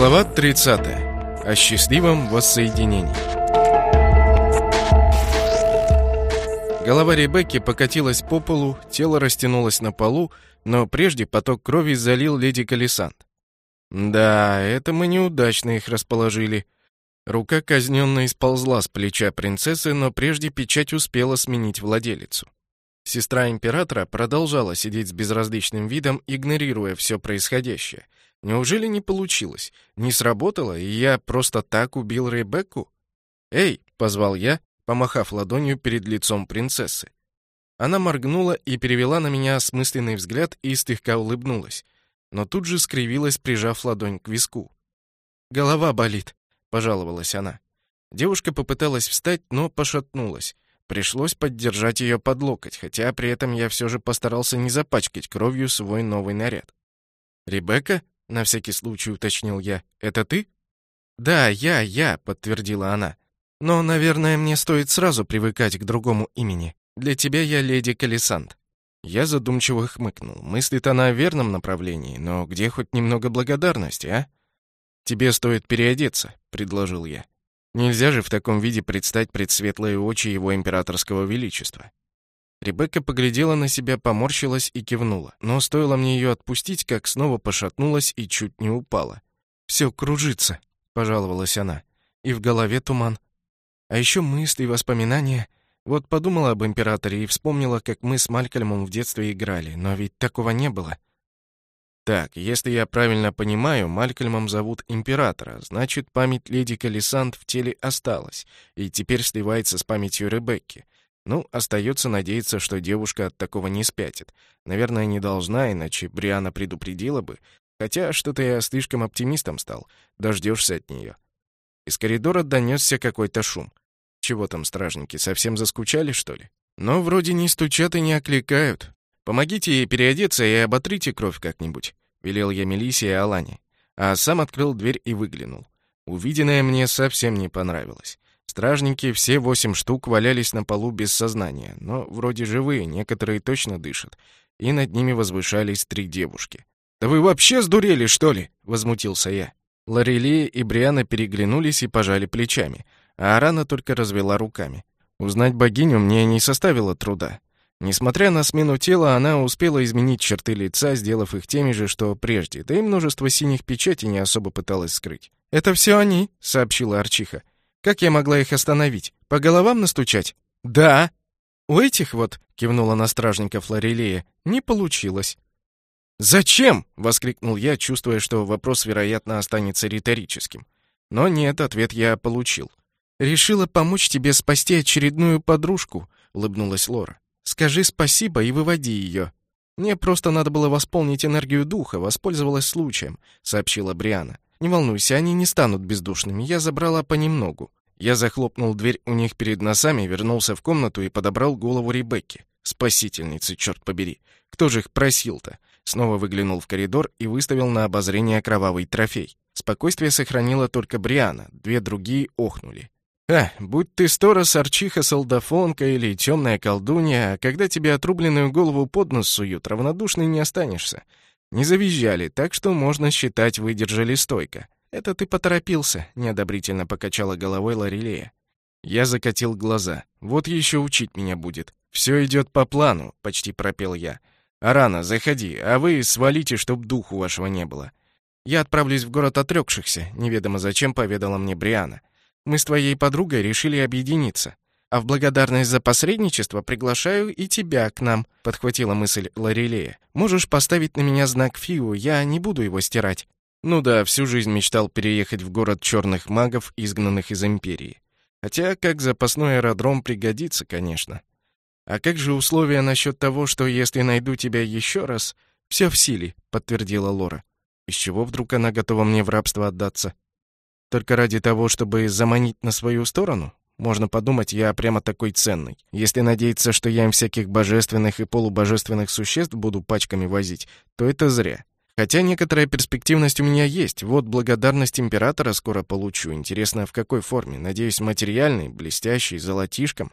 Глава 30. О счастливом воссоединении. Голова Ребекки покатилась по полу, тело растянулось на полу, но прежде поток крови залил леди Колесант. Да, это мы неудачно их расположили. Рука казненно исползла с плеча принцессы, но прежде печать успела сменить владелицу. Сестра императора продолжала сидеть с безразличным видом, игнорируя все происходящее — Неужели не получилось? Не сработало, и я просто так убил Ребекку? «Эй!» — позвал я, помахав ладонью перед лицом принцессы. Она моргнула и перевела на меня осмысленный взгляд и слегка улыбнулась, но тут же скривилась, прижав ладонь к виску. «Голова болит», — пожаловалась она. Девушка попыталась встать, но пошатнулась. Пришлось поддержать ее под локоть, хотя при этом я все же постарался не запачкать кровью свой новый наряд. «Ребекка?» На всякий случай уточнил я. «Это ты?» «Да, я, я», — подтвердила она. «Но, наверное, мне стоит сразу привыкать к другому имени. Для тебя я леди Колесант». Я задумчиво хмыкнул. Мыслит она в верном направлении, но где хоть немного благодарности, а? «Тебе стоит переодеться», — предложил я. «Нельзя же в таком виде предстать пред светлые очи его императорского величества». Ребекка поглядела на себя, поморщилась и кивнула. Но стоило мне ее отпустить, как снова пошатнулась и чуть не упала. «Все кружится», — пожаловалась она. «И в голове туман. А еще мысли, воспоминания. Вот подумала об императоре и вспомнила, как мы с Малькольмом в детстве играли, но ведь такого не было». Так, если я правильно понимаю, Малькольмом зовут императора, значит, память леди Калисант в теле осталась и теперь сливается с памятью Ребекки. Ну, остается надеяться, что девушка от такого не спятит. Наверное, не должна, иначе Бриана предупредила бы. Хотя что-то я слишком оптимистом стал. Дождешься от нее. Из коридора донесся какой-то шум. Чего там стражники, совсем заскучали, что ли? Но вроде не стучат и не окликают. Помогите ей переодеться и оботрите кровь как-нибудь, велел я Мелисе и Алане, а сам открыл дверь и выглянул. Увиденное мне совсем не понравилось. Стражники, все восемь штук, валялись на полу без сознания, но вроде живые, некоторые точно дышат, и над ними возвышались три девушки. «Да вы вообще сдурели, что ли?» — возмутился я. Лорелия и Бриана переглянулись и пожали плечами, а Арана только развела руками. Узнать богиню мне не составило труда. Несмотря на смену тела, она успела изменить черты лица, сделав их теми же, что прежде, да и множество синих печатей не особо пыталась скрыть. «Это все они», — сообщила Арчиха. Как я могла их остановить? По головам настучать? Да. У этих вот, кивнула на стражника Флорелия, не получилось. «Зачем?» — воскликнул я, чувствуя, что вопрос, вероятно, останется риторическим. Но нет, ответ я получил. «Решила помочь тебе спасти очередную подружку», — улыбнулась Лора. «Скажи спасибо и выводи ее». «Мне просто надо было восполнить энергию духа, воспользовалась случаем», — сообщила Бриана. Не волнуйся, они не станут бездушными. Я забрала понемногу. Я захлопнул дверь у них перед носами, вернулся в комнату и подобрал голову Ребекки. Спасительницы, черт побери. Кто же их просил-то? Снова выглянул в коридор и выставил на обозрение кровавый трофей. Спокойствие сохранила только Бриана, две другие охнули. «А, будь ты сторос, арчиха, солдафонка или темная колдунья, а когда тебе отрубленную голову под нос суют, равнодушный не останешься. Не завизжали, так что можно считать, выдержали стойко. Это ты поторопился, неодобрительно покачала головой Лорелея. Я закатил глаза. Вот еще учить меня будет. Все идет по плану, почти пропел я. Арана, заходи, а вы свалите, чтоб духу вашего не было. Я отправлюсь в город отрекшихся, неведомо зачем поведала мне Бриана. Мы с твоей подругой решили объединиться. А в благодарность за посредничество приглашаю и тебя к нам», — подхватила мысль Лорелея. «Можешь поставить на меня знак Фиу, я не буду его стирать». Ну да, всю жизнь мечтал переехать в город черных магов, изгнанных из Империи. Хотя как запасной аэродром пригодится, конечно. А как же условия насчет того, что если найду тебя еще раз, все в силе, подтвердила Лора. Из чего вдруг она готова мне в рабство отдаться? Только ради того, чтобы заманить на свою сторону? Можно подумать, я прямо такой ценный. Если надеяться, что я им всяких божественных и полубожественных существ буду пачками возить, то это зря. Хотя некоторая перспективность у меня есть. Вот благодарность императора скоро получу. Интересно, в какой форме? Надеюсь, материальной, блестящей, золотишком.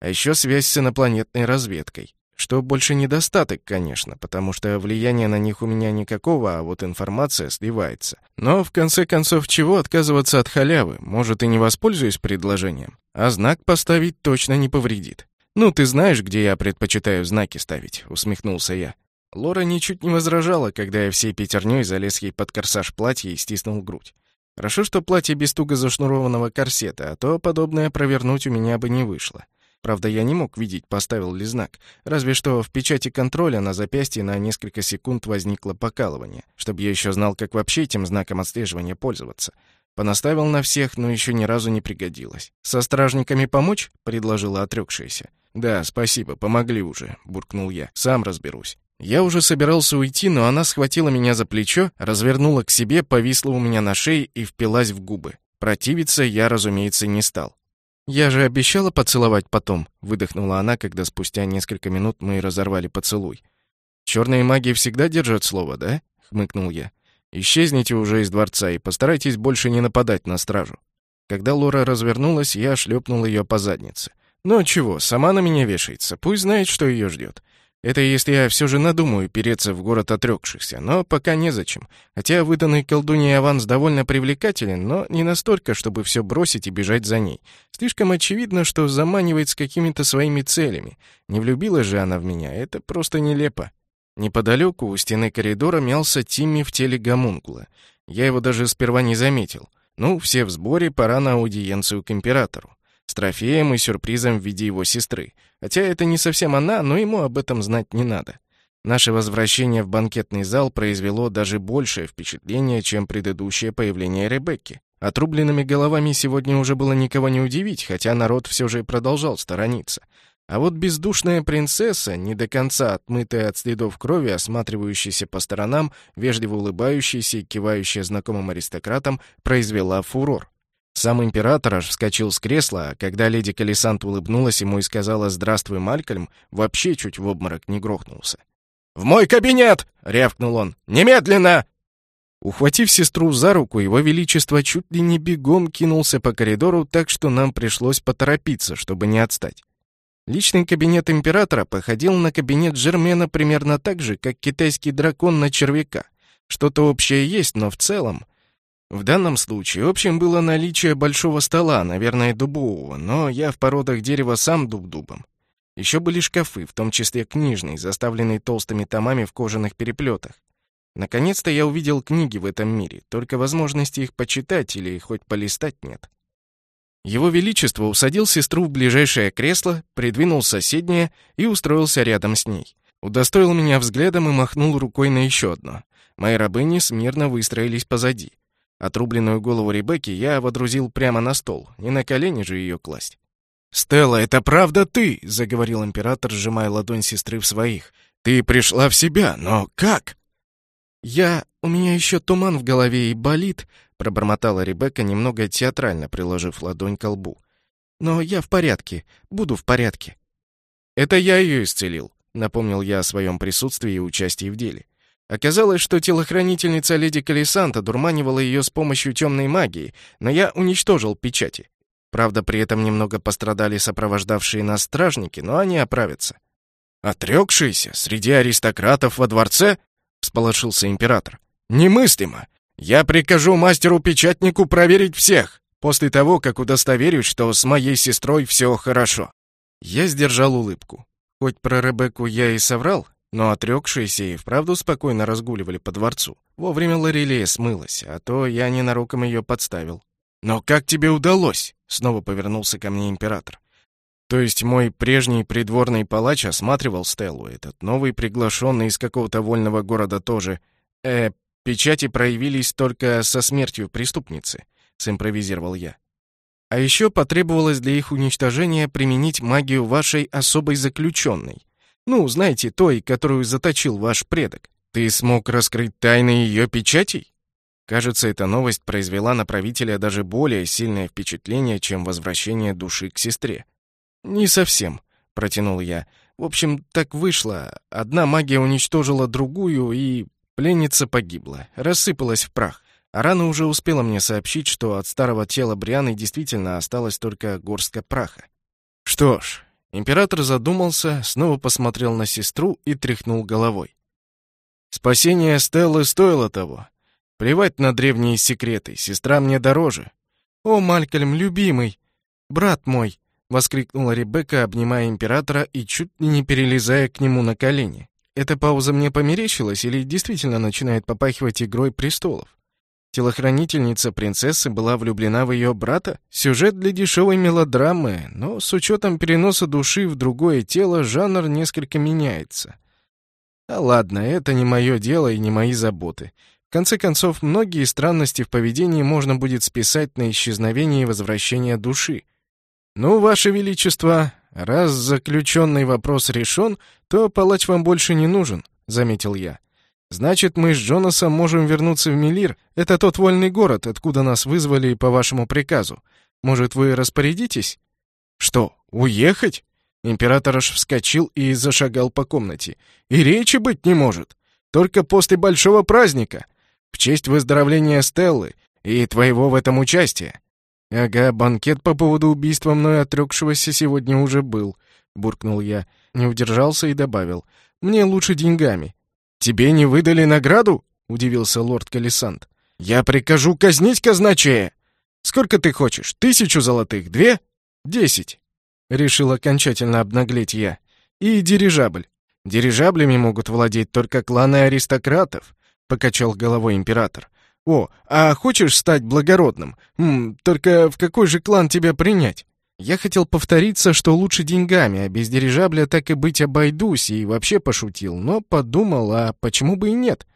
А еще связь с инопланетной разведкой. Что больше недостаток, конечно, потому что влияния на них у меня никакого, а вот информация сливается. Но, в конце концов, чего отказываться от халявы? Может, и не воспользуюсь предложением? А знак поставить точно не повредит. «Ну, ты знаешь, где я предпочитаю знаки ставить», — усмехнулся я. Лора ничуть не возражала, когда я всей пятерней залез ей под корсаж платья и стиснул грудь. Хорошо, что платье без туго зашнурованного корсета, а то подобное провернуть у меня бы не вышло. Правда, я не мог видеть, поставил ли знак. Разве что в печати контроля на запястье на несколько секунд возникло покалывание, чтобы я еще знал, как вообще этим знаком отслеживания пользоваться. Понаставил на всех, но еще ни разу не пригодилось. «Со стражниками помочь?» — предложила отрекшаяся. «Да, спасибо, помогли уже», — буркнул я. «Сам разберусь». Я уже собирался уйти, но она схватила меня за плечо, развернула к себе, повисла у меня на шее и впилась в губы. Противиться я, разумеется, не стал. «Я же обещала поцеловать потом», — выдохнула она, когда спустя несколько минут мы разорвали поцелуй. «Черные маги всегда держат слово, да?» — хмыкнул я. «Исчезните уже из дворца и постарайтесь больше не нападать на стражу». Когда Лора развернулась, я шлепнул ее по заднице. «Ну чего, сама на меня вешается, пусть знает, что ее ждет. Это если я все же надумаю переться в город отрекшихся, но пока незачем. Хотя выданный колдуньей аванс довольно привлекателен, но не настолько, чтобы все бросить и бежать за ней. Слишком очевидно, что заманивает с какими-то своими целями. Не влюбилась же она в меня, это просто нелепо. Неподалеку у стены коридора мялся Тимми в теле гомункула. Я его даже сперва не заметил. Ну, все в сборе, пора на аудиенцию к императору с трофеем и сюрпризом в виде его сестры. Хотя это не совсем она, но ему об этом знать не надо. Наше возвращение в банкетный зал произвело даже большее впечатление, чем предыдущее появление Ребекки. Отрубленными головами сегодня уже было никого не удивить, хотя народ все же продолжал сторониться. А вот бездушная принцесса, не до конца отмытая от следов крови, осматривающаяся по сторонам, вежливо улыбающаяся и кивающая знакомым аристократам, произвела фурор. Сам император аж вскочил с кресла, когда леди Калисант улыбнулась ему и сказала «Здравствуй, Малькольм», вообще чуть в обморок не грохнулся. «В мой кабинет!» — рявкнул он. «Немедленно!» Ухватив сестру за руку, его величество чуть ли не бегом кинулся по коридору, так что нам пришлось поторопиться, чтобы не отстать. Личный кабинет императора походил на кабинет Жермена примерно так же, как китайский дракон на червяка. Что-то общее есть, но в целом в данном случае общим было наличие большого стола, наверное, дубового, но я в породах дерева сам дуб дубом. Еще были шкафы, в том числе книжный, заставленный толстыми томами в кожаных переплетах. Наконец-то я увидел книги в этом мире, только возможности их почитать или хоть полистать нет. Его Величество усадил сестру в ближайшее кресло, придвинул соседнее и устроился рядом с ней. Удостоил меня взглядом и махнул рукой на еще одно. Мои рабыни смирно выстроились позади. Отрубленную голову Ребекки я водрузил прямо на стол, не на колени же ее класть. «Стелла, это правда ты?» — заговорил император, сжимая ладонь сестры в своих. «Ты пришла в себя, но как?» «Я... У меня еще туман в голове и болит», — пробормотала Ребекка, немного театрально приложив ладонь к лбу. «Но я в порядке. Буду в порядке». «Это я ее исцелил», — напомнил я о своем присутствии и участии в деле. Оказалось, что телохранительница леди Калисанта дурманивала ее с помощью темной магии, но я уничтожил печати. Правда, при этом немного пострадали сопровождавшие нас стражники, но они оправятся. «Отрекшиеся? Среди аристократов во дворце?» — всполошился император. «Немыслимо! Я прикажу мастеру-печатнику проверить всех, после того, как удостоверюсь, что с моей сестрой все хорошо». Я сдержал улыбку. Хоть про Ребекку я и соврал, но отрекшиеся и вправду спокойно разгуливали по дворцу. Вовремя Лорелея смылась, а то я ненароком ее подставил. «Но как тебе удалось?» — снова повернулся ко мне император. То есть мой прежний придворный палач осматривал Стеллу, этот новый приглашенный из какого-то вольного города тоже. Э, печати проявились только со смертью преступницы, симпровизировал я. А еще потребовалось для их уничтожения применить магию вашей особой заключенной. Ну, знаете, той, которую заточил ваш предок. Ты смог раскрыть тайны ее печатей? Кажется, эта новость произвела на правителя даже более сильное впечатление, чем возвращение души к сестре. «Не совсем», — протянул я. «В общем, так вышло. Одна магия уничтожила другую, и пленница погибла, рассыпалась в прах. А рана уже успела мне сообщить, что от старого тела Брианы действительно осталась только горстка праха. Что ж, Император задумался, снова посмотрел на сестру и тряхнул головой. Спасение Стеллы стоило того. Плевать на древние секреты, сестра мне дороже. О, Малькольм, любимый, брат мой, воскликнула Ребекка, обнимая императора и чуть не перелезая к нему на колени. Эта пауза мне померещилась или действительно начинает попахивать игрой престолов? Телохранительница принцессы была влюблена в ее брата? Сюжет для дешевой мелодрамы, но с учетом переноса души в другое тело жанр несколько меняется. А ладно, это не мое дело и не мои заботы. В конце концов, многие странности в поведении можно будет списать на исчезновение и возвращение души. Ну, Ваше Величество, раз заключенный вопрос решен, то палач вам больше не нужен, заметил я. Значит, мы с Джонасом можем вернуться в Мелир. Это тот вольный город, откуда нас вызвали по вашему приказу. Может, вы распорядитесь? Что, уехать? Император аж вскочил и зашагал по комнате. И речи быть не может. Только после большого праздника. В честь выздоровления Стеллы и твоего в этом участия. Ага, банкет по поводу убийства мной отрекшегося сегодня уже был, буркнул я. Не удержался и добавил. Мне лучше деньгами. «Тебе не выдали награду?» — удивился лорд Калисант. «Я прикажу казнить казначея! Сколько ты хочешь? Тысячу золотых? Две? Десять!» Решил окончательно обнаглеть я. «И дирижабль. Дирижаблями могут владеть только кланы аристократов», — покачал головой император. «О, а хочешь стать благородным? М, только в какой же клан тебя принять?» Я хотел повториться, что лучше деньгами, а без дирижабля так и быть обойдусь, и вообще пошутил, но подумал, а почему бы и нет?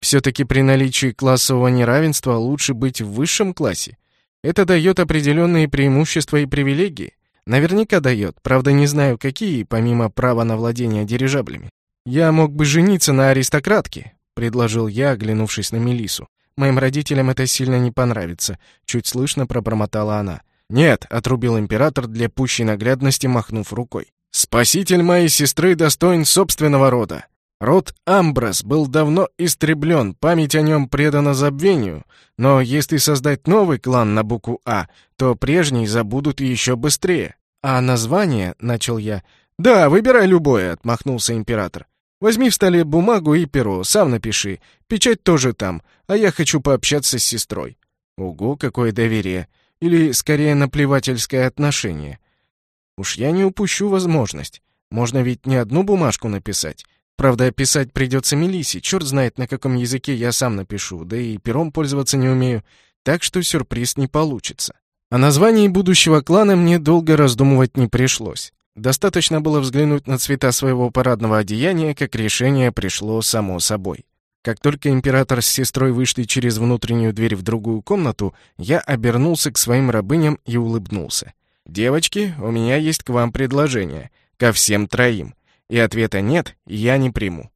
Все-таки при наличии классового неравенства лучше быть в высшем классе. Это дает определенные преимущества и привилегии. Наверняка дает, правда не знаю какие, помимо права на владение дирижаблями. «Я мог бы жениться на аристократке», — предложил я, оглянувшись на Мелису. «Моим родителям это сильно не понравится», — чуть слышно пробормотала она. «Нет», — отрубил император для пущей наглядности, махнув рукой. «Спаситель моей сестры достоин собственного рода. Род Амброс был давно истреблен, память о нем предана забвению, но если создать новый клан на букву «А», то прежний забудут еще быстрее. А название, — начал я. «Да, выбирай любое», — отмахнулся император. «Возьми в столе бумагу и перо, сам напиши. Печать тоже там, а я хочу пообщаться с сестрой». Ого, какое доверие или, скорее, наплевательское отношение. Уж я не упущу возможность. Можно ведь не одну бумажку написать. Правда, писать придется Мелисе, черт знает, на каком языке я сам напишу, да и пером пользоваться не умею, так что сюрприз не получится. О названии будущего клана мне долго раздумывать не пришлось. Достаточно было взглянуть на цвета своего парадного одеяния, как решение пришло само собой. Как только император с сестрой вышли через внутреннюю дверь в другую комнату, я обернулся к своим рабыням и улыбнулся. «Девочки, у меня есть к вам предложение. Ко всем троим. И ответа нет, я не приму».